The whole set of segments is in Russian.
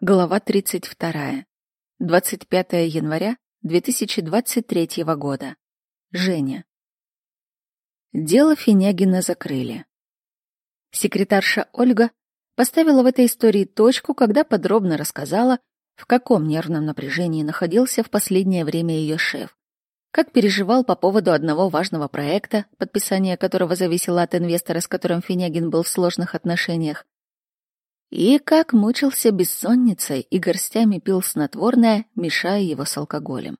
Глава 32. 25 января 2023 года. Женя. Дело Финягина закрыли. Секретарша Ольга поставила в этой истории точку, когда подробно рассказала, в каком нервном напряжении находился в последнее время ее шеф, как переживал по поводу одного важного проекта, подписание которого зависело от инвестора, с которым Финягин был в сложных отношениях, и как мучился бессонницей и горстями пил снотворное, мешая его с алкоголем.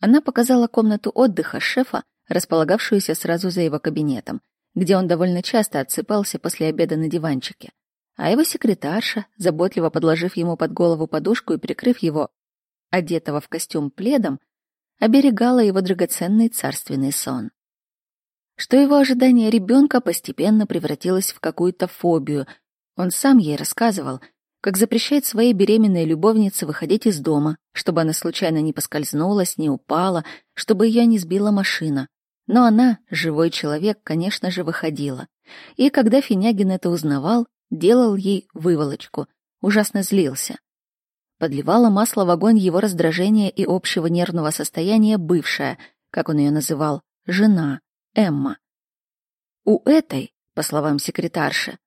Она показала комнату отдыха шефа, располагавшуюся сразу за его кабинетом, где он довольно часто отсыпался после обеда на диванчике. А его секретарша, заботливо подложив ему под голову подушку и прикрыв его, одетого в костюм пледом, оберегала его драгоценный царственный сон. Что его ожидание ребенка постепенно превратилось в какую-то фобию — он сам ей рассказывал, как запрещает своей беременной любовнице выходить из дома, чтобы она случайно не поскользнулась, не упала, чтобы ее не сбила машина. Но она, живой человек, конечно же, выходила. И когда Финягин это узнавал, делал ей выволочку, ужасно злился. Подливала масло в огонь его раздражения и общего нервного состояния бывшая, как он ее называл, жена, Эмма. У этой, по словам секретарши,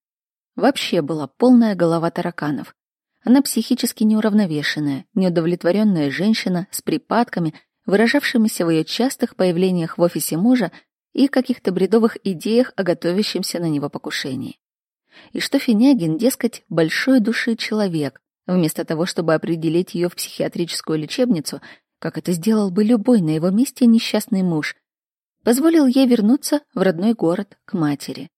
Вообще была полная голова тараканов. Она психически неуравновешенная, неудовлетворенная женщина с припадками, выражавшимися в ее частых появлениях в офисе мужа и каких-то бредовых идеях о готовящемся на него покушении. И что Финягин, дескать, большой души человек, вместо того, чтобы определить ее в психиатрическую лечебницу, как это сделал бы любой на его месте несчастный муж, позволил ей вернуться в родной город к матери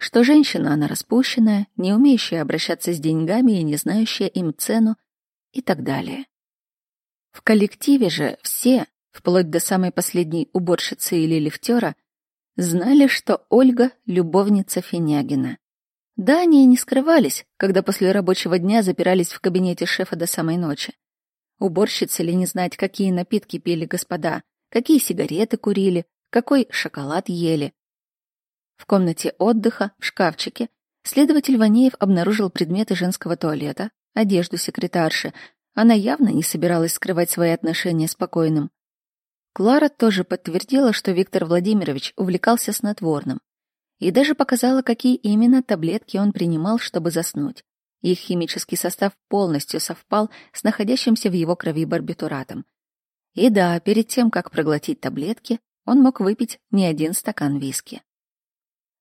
что женщина она распущенная, не умеющая обращаться с деньгами и не знающая им цену и так далее. В коллективе же все, вплоть до самой последней уборщицы или лифтера, знали, что Ольга — любовница Финягина. Да, они и не скрывались, когда после рабочего дня запирались в кабинете шефа до самой ночи. Уборщицы ли не знать, какие напитки пили господа, какие сигареты курили, какой шоколад ели, в комнате отдыха, в шкафчике, следователь Ванеев обнаружил предметы женского туалета, одежду секретарши. Она явно не собиралась скрывать свои отношения с покойным. Клара тоже подтвердила, что Виктор Владимирович увлекался снотворным. И даже показала, какие именно таблетки он принимал, чтобы заснуть. Их химический состав полностью совпал с находящимся в его крови барбитуратом. И да, перед тем, как проглотить таблетки, он мог выпить не один стакан виски.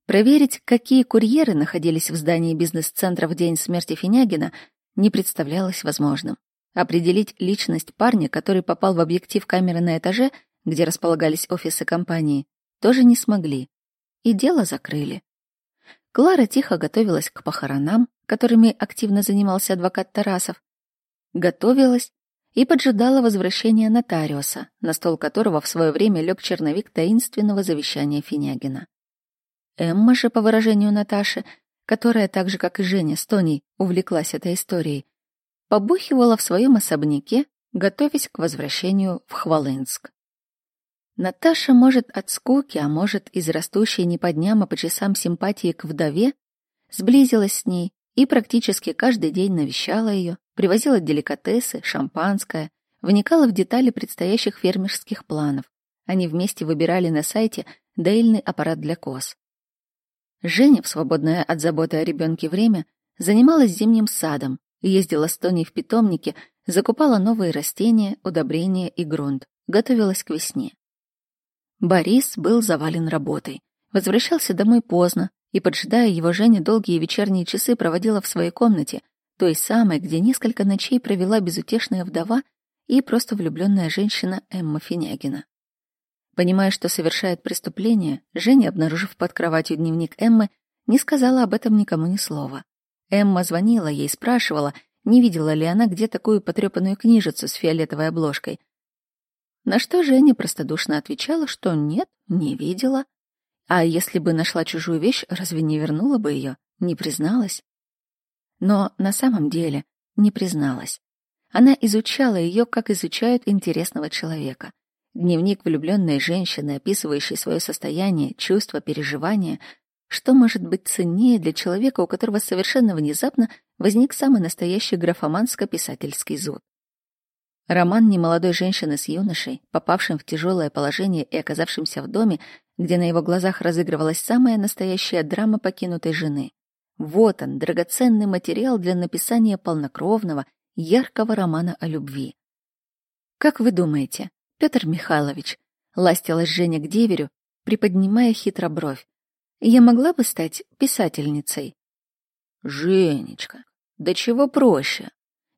Проверить, какие курьеры находились в здании бизнес-центра в день смерти Финягина, не представлялось возможным. Определить личность парня, который попал в объектив камеры на этаже, где располагались офисы компании, тоже не смогли. И дело закрыли. Клара тихо готовилась к похоронам, которыми активно занимался адвокат Тарасов. Готовилась и поджидала возвращения нотариуса, на стол которого в свое время лег черновик таинственного завещания Финягина. Эмма же, по выражению Наташи, которая так же, как и Женя с Тоней, увлеклась этой историей, побухивала в своем особняке, готовясь к возвращению в Хвалынск. Наташа, может, от скуки, а может, из растущей не по дням, а по часам симпатии к вдове, сблизилась с ней и практически каждый день навещала ее, привозила деликатесы, шампанское, вникала в детали предстоящих фермерских планов. Они вместе выбирали на сайте дейльный аппарат для коз. Женя, в свободное от заботы о ребенке время, занималась зимним садом, ездила с Тоней в питомники, закупала новые растения, удобрения и грунт, готовилась к весне. Борис был завален работой, возвращался домой поздно, и, поджидая его, Женя долгие вечерние часы проводила в своей комнате, той самой, где несколько ночей провела безутешная вдова и просто влюбленная женщина Эмма Финягина. Понимая, что совершает преступление, Женя, обнаружив под кроватью дневник Эммы, не сказала об этом никому ни слова. Эмма звонила ей, спрашивала, не видела ли она где такую потрепанную книжицу с фиолетовой обложкой. На что Женя простодушно отвечала, что нет, не видела. А если бы нашла чужую вещь, разве не вернула бы ее, не призналась? Но на самом деле не призналась. Она изучала ее, как изучают интересного человека. Дневник влюбленной женщины, описывающий свое состояние, чувства, переживания. Что может быть ценнее для человека, у которого совершенно внезапно возник самый настоящий графоманско-писательский зуд. Роман немолодой женщины с юношей, попавшим в тяжелое положение и оказавшимся в доме, где на его глазах разыгрывалась самая настоящая драма покинутой жены. Вот он, драгоценный материал для написания полнокровного, яркого романа о любви. Как вы думаете, Петр Михайлович, ластилась Женя к деверю, приподнимая хитро бровь, я могла бы стать писательницей? Женечка, да чего проще.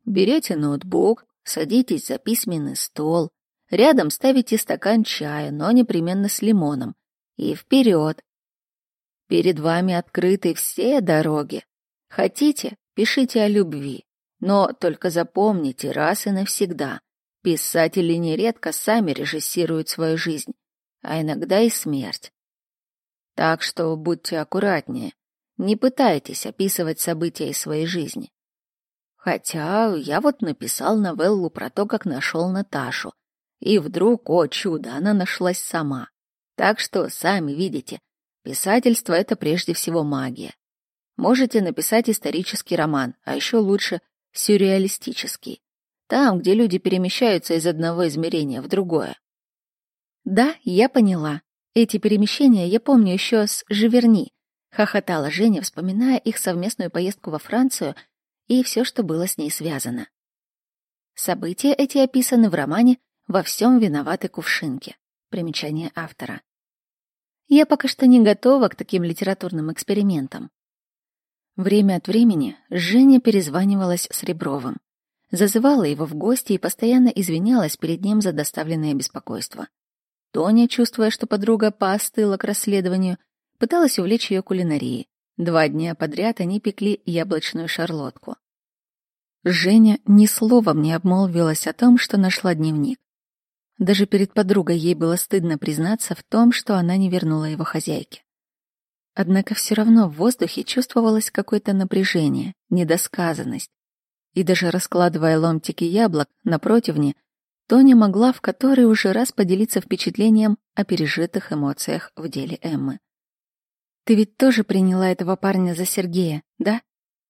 Берете ноутбук, Садитесь за письменный стол, рядом ставите стакан чая, но непременно с лимоном, и вперед. Перед вами открыты все дороги. Хотите, пишите о любви, но только запомните раз и навсегда. Писатели нередко сами режиссируют свою жизнь, а иногда и смерть. Так что будьте аккуратнее, не пытайтесь описывать события из своей жизни. Хотя я вот написал новеллу про то, как нашел Наташу. И вдруг, о чудо, она нашлась сама. Так что, сами видите, писательство — это прежде всего магия. Можете написать исторический роман, а еще лучше — сюрреалистический. Там, где люди перемещаются из одного измерения в другое. Да, я поняла. Эти перемещения я помню еще с Живерни. Хохотала Женя, вспоминая их совместную поездку во Францию — и все, что было с ней связано. События эти описаны в романе «Во всем виноваты кувшинки». Примечание автора. Я пока что не готова к таким литературным экспериментам. Время от времени Женя перезванивалась с Ребровым. Зазывала его в гости и постоянно извинялась перед ним за доставленное беспокойство. Тоня, чувствуя, что подруга поостыла к расследованию, пыталась увлечь ее кулинарией. Два дня подряд они пекли яблочную шарлотку. Женя ни словом не обмолвилась о том, что нашла дневник. Даже перед подругой ей было стыдно признаться в том, что она не вернула его хозяйке. Однако все равно в воздухе чувствовалось какое-то напряжение, недосказанность. И даже раскладывая ломтики яблок на противне, Тоня могла в который уже раз поделиться впечатлением о пережитых эмоциях в деле Эммы. «Ты ведь тоже приняла этого парня за Сергея, да?»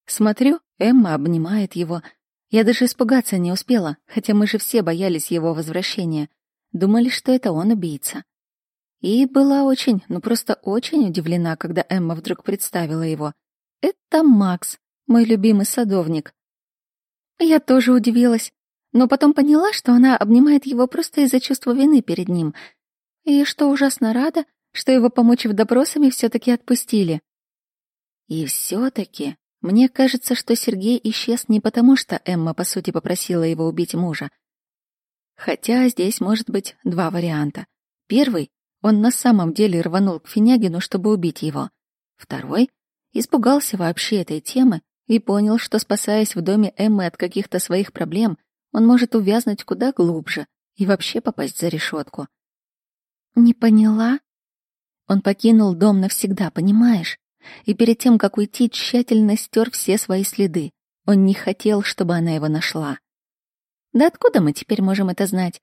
Смотрю, Эмма обнимает его. Я даже испугаться не успела, хотя мы же все боялись его возвращения. Думали, что это он убийца. И была очень, ну просто очень удивлена, когда Эмма вдруг представила его. Это Макс, мой любимый садовник. Я тоже удивилась, но потом поняла, что она обнимает его просто из-за чувства вины перед ним. И что ужасно рада, что его, помучив допросами, все таки отпустили. И все таки мне кажется, что Сергей исчез не потому, что Эмма, по сути, попросила его убить мужа. Хотя здесь может быть два варианта. Первый — он на самом деле рванул к Финягину, чтобы убить его. Второй — испугался вообще этой темы и понял, что, спасаясь в доме Эммы от каких-то своих проблем, он может увязнуть куда глубже и вообще попасть за решетку. «Не поняла?» Он покинул дом навсегда, понимаешь? и перед тем, как уйти, тщательно стер все свои следы. Он не хотел, чтобы она его нашла. Да откуда мы теперь можем это знать?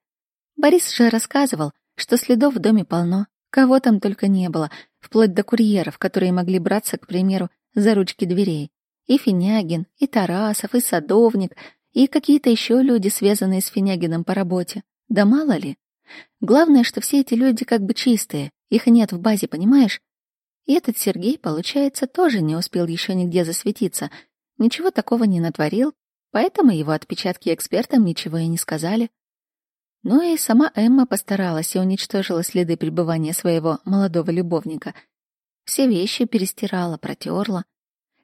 Борис же рассказывал, что следов в доме полно, кого там только не было, вплоть до курьеров, которые могли браться, к примеру, за ручки дверей. И Финягин, и Тарасов, и Садовник, и какие-то еще люди, связанные с Финягином по работе. Да мало ли. Главное, что все эти люди как бы чистые, их нет в базе, понимаешь? И этот Сергей, получается, тоже не успел еще нигде засветиться, ничего такого не натворил, поэтому его отпечатки экспертам ничего и не сказали. Ну и сама Эмма постаралась и уничтожила следы пребывания своего молодого любовника. Все вещи перестирала, протерла.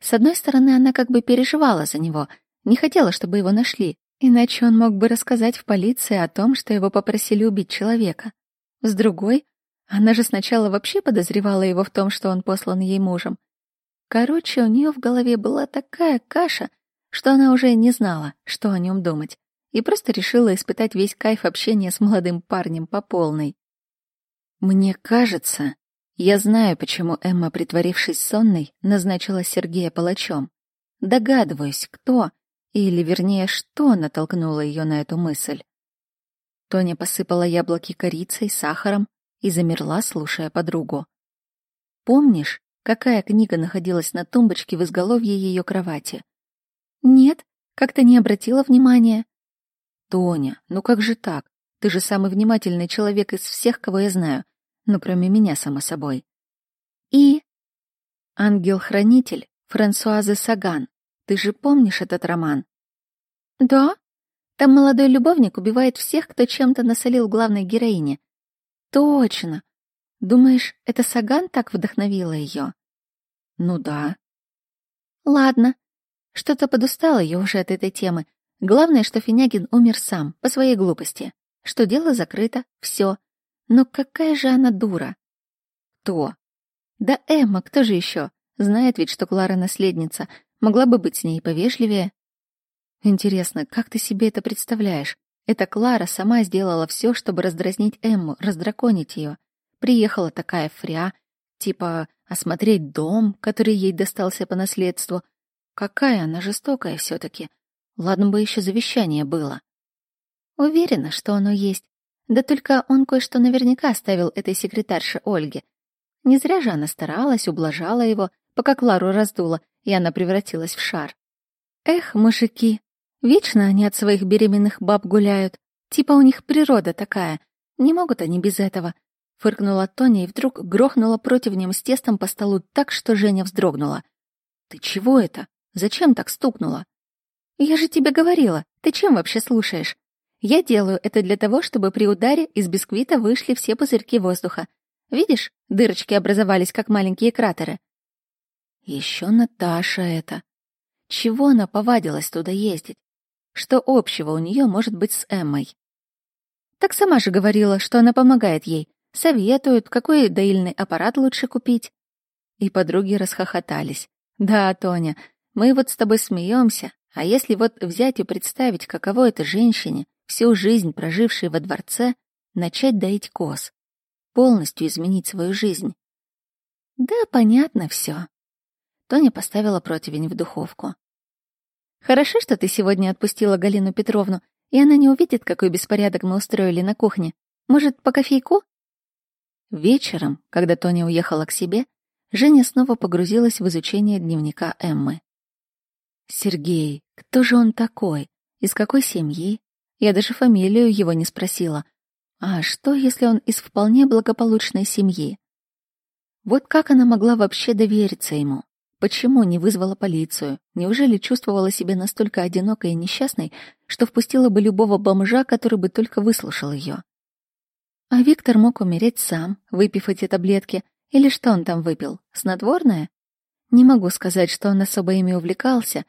С одной стороны, она как бы переживала за него, не хотела, чтобы его нашли, иначе он мог бы рассказать в полиции о том, что его попросили убить человека. С другой, она же сначала вообще подозревала его в том, что он послан ей мужем. Короче, у нее в голове была такая каша, что она уже не знала, что о нем думать, и просто решила испытать весь кайф общения с молодым парнем по полной. Мне кажется, я знаю, почему Эмма, притворившись сонной, назначила Сергея палачом. Догадываюсь, кто, или, вернее, что натолкнуло ее на эту мысль. Тоня посыпала яблоки корицей, сахаром, и замерла, слушая подругу. «Помнишь, какая книга находилась на тумбочке в изголовье ее кровати?» Нет, как-то не обратила внимания. Тоня, ну как же так? Ты же самый внимательный человек из всех, кого я знаю. Ну, кроме меня, само собой. И... Ангел-хранитель Франсуазы Саган. Ты же помнишь этот роман? Да. Там молодой любовник убивает всех, кто чем-то насолил главной героине. Точно. Думаешь, это Саган так вдохновила ее? Ну да. Ладно. Что-то подустала я уже от этой темы. Главное, что Финягин умер сам, по своей глупости. Что дело закрыто, все. Но какая же она дура. Кто? Да Эмма, кто же еще? Знает ведь, что Клара наследница. Могла бы быть с ней повежливее. Интересно, как ты себе это представляешь? Эта Клара сама сделала все, чтобы раздразнить Эмму, раздраконить ее. Приехала такая фря, типа осмотреть дом, который ей достался по наследству. Какая она жестокая все таки Ладно бы еще завещание было. Уверена, что оно есть. Да только он кое-что наверняка оставил этой секретарше Ольге. Не зря же она старалась, ублажала его, пока Клару раздула, и она превратилась в шар. Эх, мужики, вечно они от своих беременных баб гуляют. Типа у них природа такая. Не могут они без этого. Фыркнула Тоня и вдруг грохнула противнем с тестом по столу так, что Женя вздрогнула. «Ты чего это? Зачем так стукнула?» «Я же тебе говорила. Ты чем вообще слушаешь? Я делаю это для того, чтобы при ударе из бисквита вышли все пузырьки воздуха. Видишь, дырочки образовались, как маленькие кратеры. Еще Наташа это. Чего она повадилась туда ездить? Что общего у нее может быть с Эммой? Так сама же говорила, что она помогает ей. Советует, какой доильный аппарат лучше купить. И подруги расхохотались. Да, Тоня, мы вот с тобой смеемся, а если вот взять и представить, каково это женщине, всю жизнь прожившей во дворце, начать доить коз, полностью изменить свою жизнь. Да, понятно все. Тоня поставила противень в духовку. «Хорошо, что ты сегодня отпустила Галину Петровну, и она не увидит, какой беспорядок мы устроили на кухне. Может, по кофейку?» Вечером, когда Тоня уехала к себе, Женя снова погрузилась в изучение дневника Эммы. «Сергей, кто же он такой? Из какой семьи? Я даже фамилию его не спросила. А что, если он из вполне благополучной семьи? Вот как она могла вообще довериться ему? Почему не вызвала полицию? Неужели чувствовала себя настолько одинокой и несчастной, что впустила бы любого бомжа, который бы только выслушал ее? А Виктор мог умереть сам, выпив эти таблетки. Или что он там выпил? Снотворное? Не могу сказать, что он особо ими увлекался,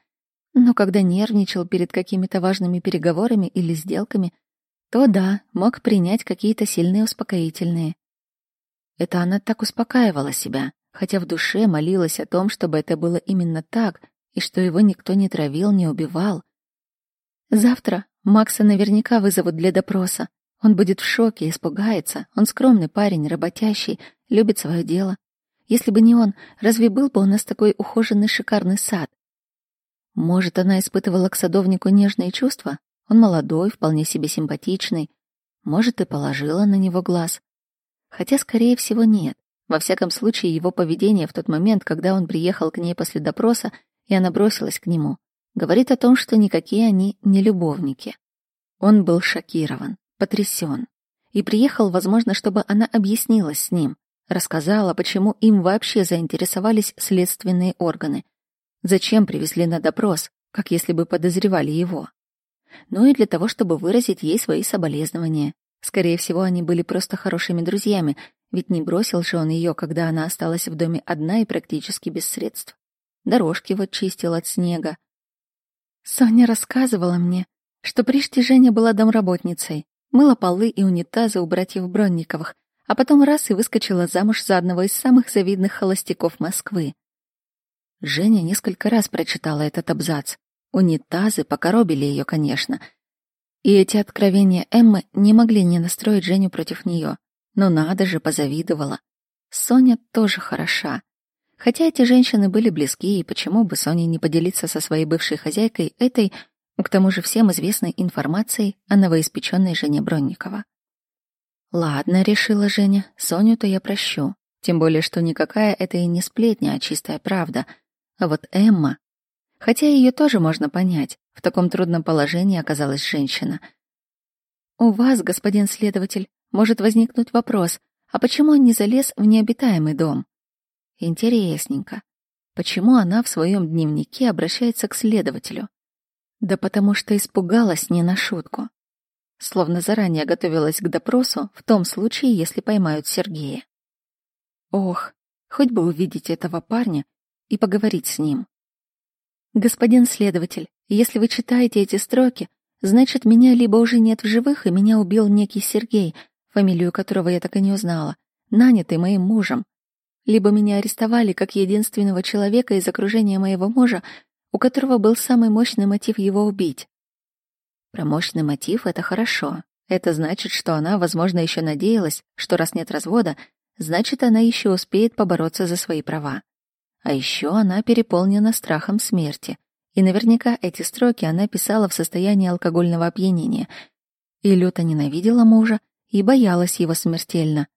но когда нервничал перед какими-то важными переговорами или сделками, то да, мог принять какие-то сильные успокоительные. Это она так успокаивала себя, хотя в душе молилась о том, чтобы это было именно так, и что его никто не травил, не убивал. Завтра Макса наверняка вызовут для допроса. Он будет в шоке, испугается. Он скромный парень, работящий, любит свое дело. Если бы не он, разве был бы у нас такой ухоженный шикарный сад? Может, она испытывала к садовнику нежные чувства? Он молодой, вполне себе симпатичный. Может, и положила на него глаз. Хотя, скорее всего, нет. Во всяком случае, его поведение в тот момент, когда он приехал к ней после допроса, и она бросилась к нему, говорит о том, что никакие они не любовники. Он был шокирован, потрясен, и приехал, возможно, чтобы она объяснилась с ним, рассказала, почему им вообще заинтересовались следственные органы, зачем привезли на допрос, как если бы подозревали его. Ну и для того, чтобы выразить ей свои соболезнования. Скорее всего, они были просто хорошими друзьями, ведь не бросил же он ее, когда она осталась в доме одна и практически без средств. Дорожки вот чистил от снега. Соня рассказывала мне, что прежде Женя была домработницей, мыла полы и унитазы у братьев Бронниковых, а потом раз и выскочила замуж за одного из самых завидных холостяков Москвы. Женя несколько раз прочитала этот абзац. Унитазы покоробили ее, конечно. И эти откровения Эммы не могли не настроить Женю против нее. Но надо же, позавидовала. Соня тоже хороша. Хотя эти женщины были близки, и почему бы Соне не поделиться со своей бывшей хозяйкой этой, к тому же всем известной информацией о новоиспеченной жене Бронникова? Ладно, решила Женя, Соню-то я прощу. Тем более, что никакая это и не сплетня, а чистая правда. А вот Эмма... Хотя ее тоже можно понять. В таком трудном положении оказалась женщина. «У вас, господин следователь, может возникнуть вопрос, а почему он не залез в необитаемый дом?» Интересненько. Почему она в своем дневнике обращается к следователю? Да потому что испугалась не на шутку. Словно заранее готовилась к допросу в том случае, если поймают Сергея. Ох, хоть бы увидеть этого парня и поговорить с ним. Господин следователь, если вы читаете эти строки, значит, меня либо уже нет в живых, и меня убил некий Сергей, фамилию которого я так и не узнала, нанятый моим мужем, либо меня арестовали как единственного человека из окружения моего мужа, у которого был самый мощный мотив его убить. Про мощный мотив — это хорошо. Это значит, что она, возможно, еще надеялась, что раз нет развода, значит, она еще успеет побороться за свои права. А еще она переполнена страхом смерти. И наверняка эти строки она писала в состоянии алкогольного опьянения. И люто ненавидела мужа и боялась его смертельно.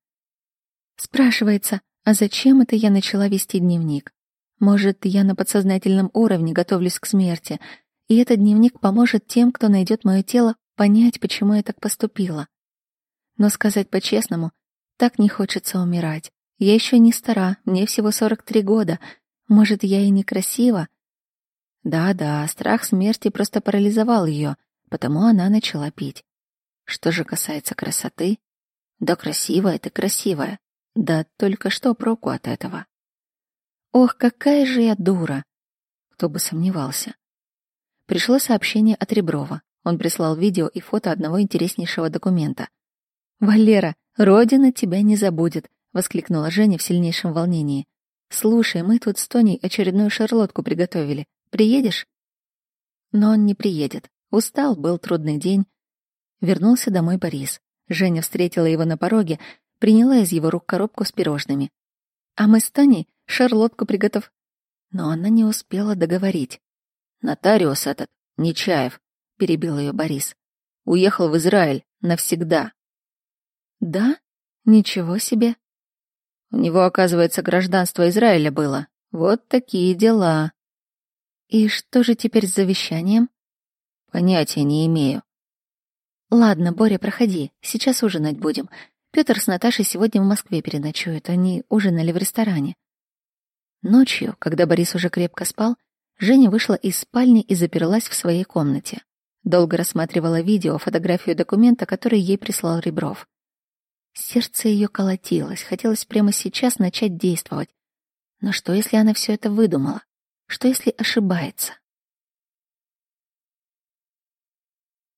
Спрашивается, а зачем это я начала вести дневник? Может, я на подсознательном уровне готовлюсь к смерти, и этот дневник поможет тем, кто найдет мое тело, понять, почему я так поступила. Но сказать по-честному, так не хочется умирать. Я еще не стара, мне всего 43 года. Может, я и некрасива? Да-да, страх смерти просто парализовал ее, потому она начала пить. Что же касается красоты, да красивая ты красивая. Да только что проку от этого? Ох, какая же я дура! Кто бы сомневался. Пришло сообщение от Реброва. Он прислал видео и фото одного интереснейшего документа. «Валера, Родина тебя не забудет», — воскликнула Женя в сильнейшем волнении. «Слушай, мы тут с Тоней очередную шарлотку приготовили. Приедешь?» Но он не приедет. Устал, был трудный день. Вернулся домой Борис. Женя встретила его на пороге, приняла из его рук коробку с пирожными. А мы с Таней шарлотку приготов... Но она не успела договорить. «Нотариус этот, Нечаев», — перебил ее Борис. «Уехал в Израиль навсегда». «Да? Ничего себе!» У него, оказывается, гражданство Израиля было. Вот такие дела. И что же теперь с завещанием? Понятия не имею. Ладно, Боря, проходи. Сейчас ужинать будем. Пётр с Наташей сегодня в Москве переночуют, они ужинали в ресторане. Ночью, когда Борис уже крепко спал, Женя вышла из спальни и заперлась в своей комнате. Долго рассматривала видео, фотографию документа, который ей прислал Ребров. Сердце ее колотилось, хотелось прямо сейчас начать действовать. Но что, если она все это выдумала? Что, если ошибается?